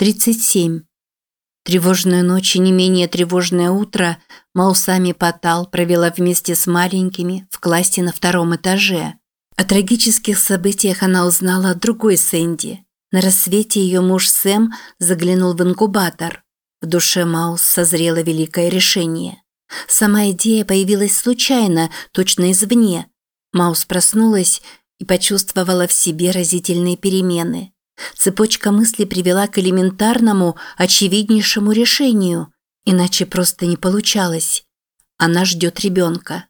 37. Тревожную ночь и не менее тревожное утро Маусами Патал провела вместе с маленькими в классе на втором этаже. О трагических событиях она узнала от другой Сэнди. На рассвете ее муж Сэм заглянул в инкубатор. В душе Маус созрело великое решение. Сама идея появилась случайно, точно извне. Маус проснулась и почувствовала в себе разительные перемены. Цепочка мыслей привела к элементарному, очевиднейшему решению, иначе просто не получалось. Она ждет ребенка.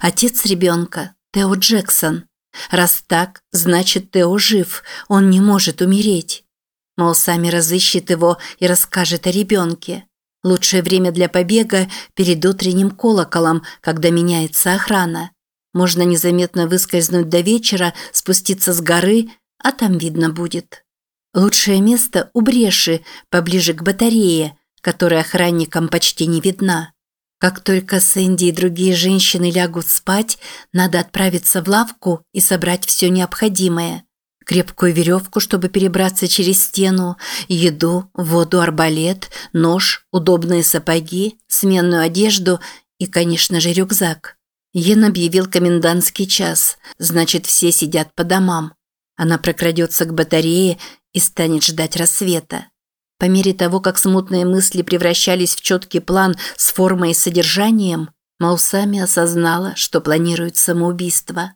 Отец ребенка – Тео Джексон. Раз так, значит Тео жив, он не может умереть. Мол, сами разыщет его и расскажет о ребенке. Лучшее время для побега перед утренним колоколом, когда меняется охрана. Можно незаметно выскользнуть до вечера, спуститься с горы, а там видно будет. Лучшее место у бреши, поближе к батарее, которая охранникам почти не видна. Как только Сэнди и другие женщины лягут спать, надо отправиться в лавку и собрать все необходимое. Крепкую веревку, чтобы перебраться через стену, еду, воду, арбалет, нож, удобные сапоги, сменную одежду и, конечно же, рюкзак. Йен объявил комендантский час, значит, все сидят по домам. Она прокрадется к батарее и станет ждать рассвета. По мере того, как смутные мысли превращались в четкий план с формой и содержанием, Маусами осознала, что планирует самоубийство.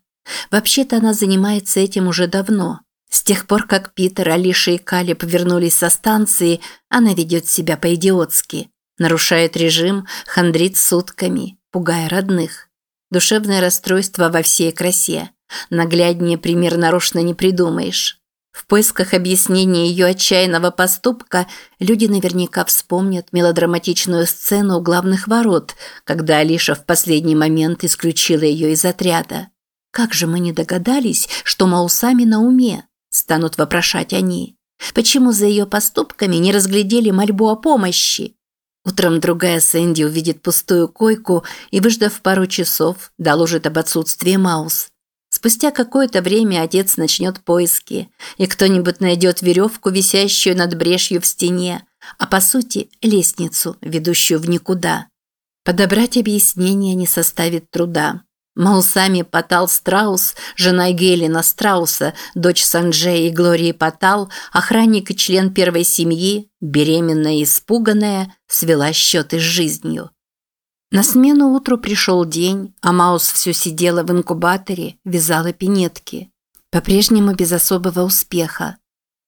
Вообще-то она занимается этим уже давно. С тех пор, как Питер, Алиша и Калиб вернулись со станции, она ведет себя по-идиотски. Нарушает режим, хандрит сутками, пугая родных. Душевное расстройство во всей красе. Нагляднее пример нарочно не придумаешь. В поисках объяснения ее отчаянного поступка люди наверняка вспомнят мелодраматичную сцену у главных ворот, когда Алиша в последний момент исключила ее из отряда. «Как же мы не догадались, что Маусами на уме?» – станут вопрошать они. «Почему за ее поступками не разглядели мольбу о помощи?» Утром другая Сэнди увидит пустую койку и, выждав пару часов, доложит об отсутствии Маус. Спустя какое-то время отец начнет поиски, и кто-нибудь найдет веревку, висящую над брешью в стене, а по сути лестницу, ведущую в никуда. Подобрать объяснение не составит труда. Маусами Патал Страус, жена Гелина Страуса, дочь Санджея и Глории Патал, охранник и член первой семьи, беременная и испуганная, свела счеты с жизнью. На смену утру пришел день, а Маус все сидела в инкубаторе, вязала пинетки. По-прежнему без особого успеха.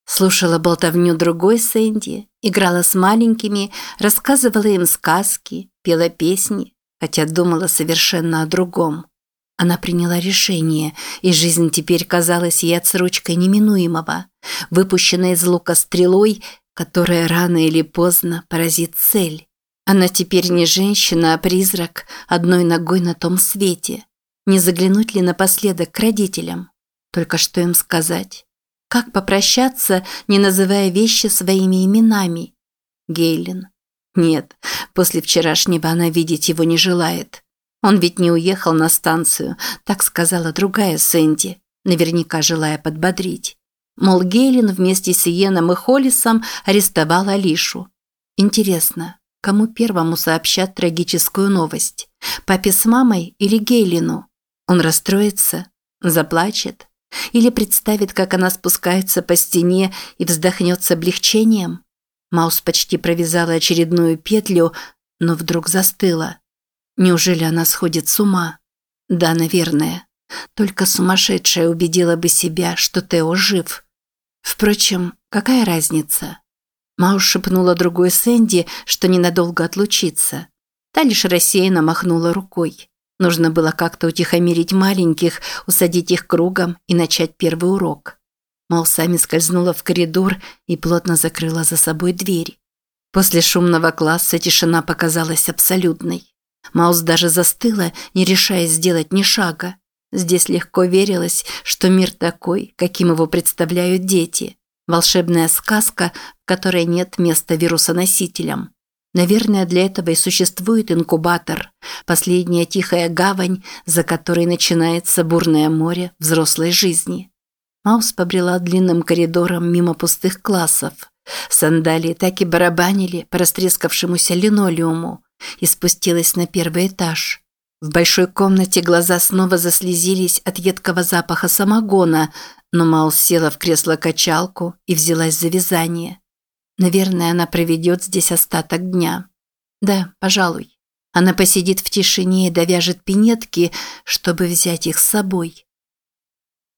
Слушала болтовню другой Сэнди, играла с маленькими, рассказывала им сказки, пела песни, хотя думала совершенно о другом. Она приняла решение, и жизнь теперь казалась ей отсрочкой неминуемого, выпущенной из лука стрелой, которая рано или поздно поразит цель. Она теперь не женщина, а призрак, одной ногой на том свете. Не заглянуть ли напоследок к родителям? Только что им сказать? Как попрощаться, не называя вещи своими именами? Гейлин. Нет, после вчерашнего она видеть его не желает. Он ведь не уехал на станцию, так сказала другая Сэнди, наверняка желая подбодрить. Мол, Гейлин вместе с Иеном и Холлисом арестовал Алишу. Интересно, Кому первому сообщат трагическую новость? Папе с мамой или Гейлину? Он расстроится? Заплачет? Или представит, как она спускается по стене и вздохнет с облегчением? Маус почти провязала очередную петлю, но вдруг застыла. Неужели она сходит с ума? Да, наверное. Только сумасшедшая убедила бы себя, что Тео жив. Впрочем, какая разница? Мауш шепнула другой Сэнди, что ненадолго отлучится. Та лишь рассеянно махнула рукой. Нужно было как-то утихомирить маленьких, усадить их кругом и начать первый урок. Маусами скользнула в коридор и плотно закрыла за собой дверь. После шумного класса тишина показалась абсолютной. Маус даже застыла, не решаясь сделать ни шага. Здесь легко верилось, что мир такой, каким его представляют дети. Волшебная сказка, в которой нет места вирусоносителям. Наверное, для этого и существует инкубатор, последняя тихая гавань, за которой начинается бурное море взрослой жизни. Маус побрела длинным коридором мимо пустых классов. Сандалии так и барабанили по растрескавшемуся линолеуму и спустилась на первый этаж. В большой комнате глаза снова заслезились от едкого запаха самогона, но Маус села в кресло-качалку и взялась за вязание. Наверное, она проведет здесь остаток дня. Да, пожалуй. Она посидит в тишине и довяжет пинетки, чтобы взять их с собой.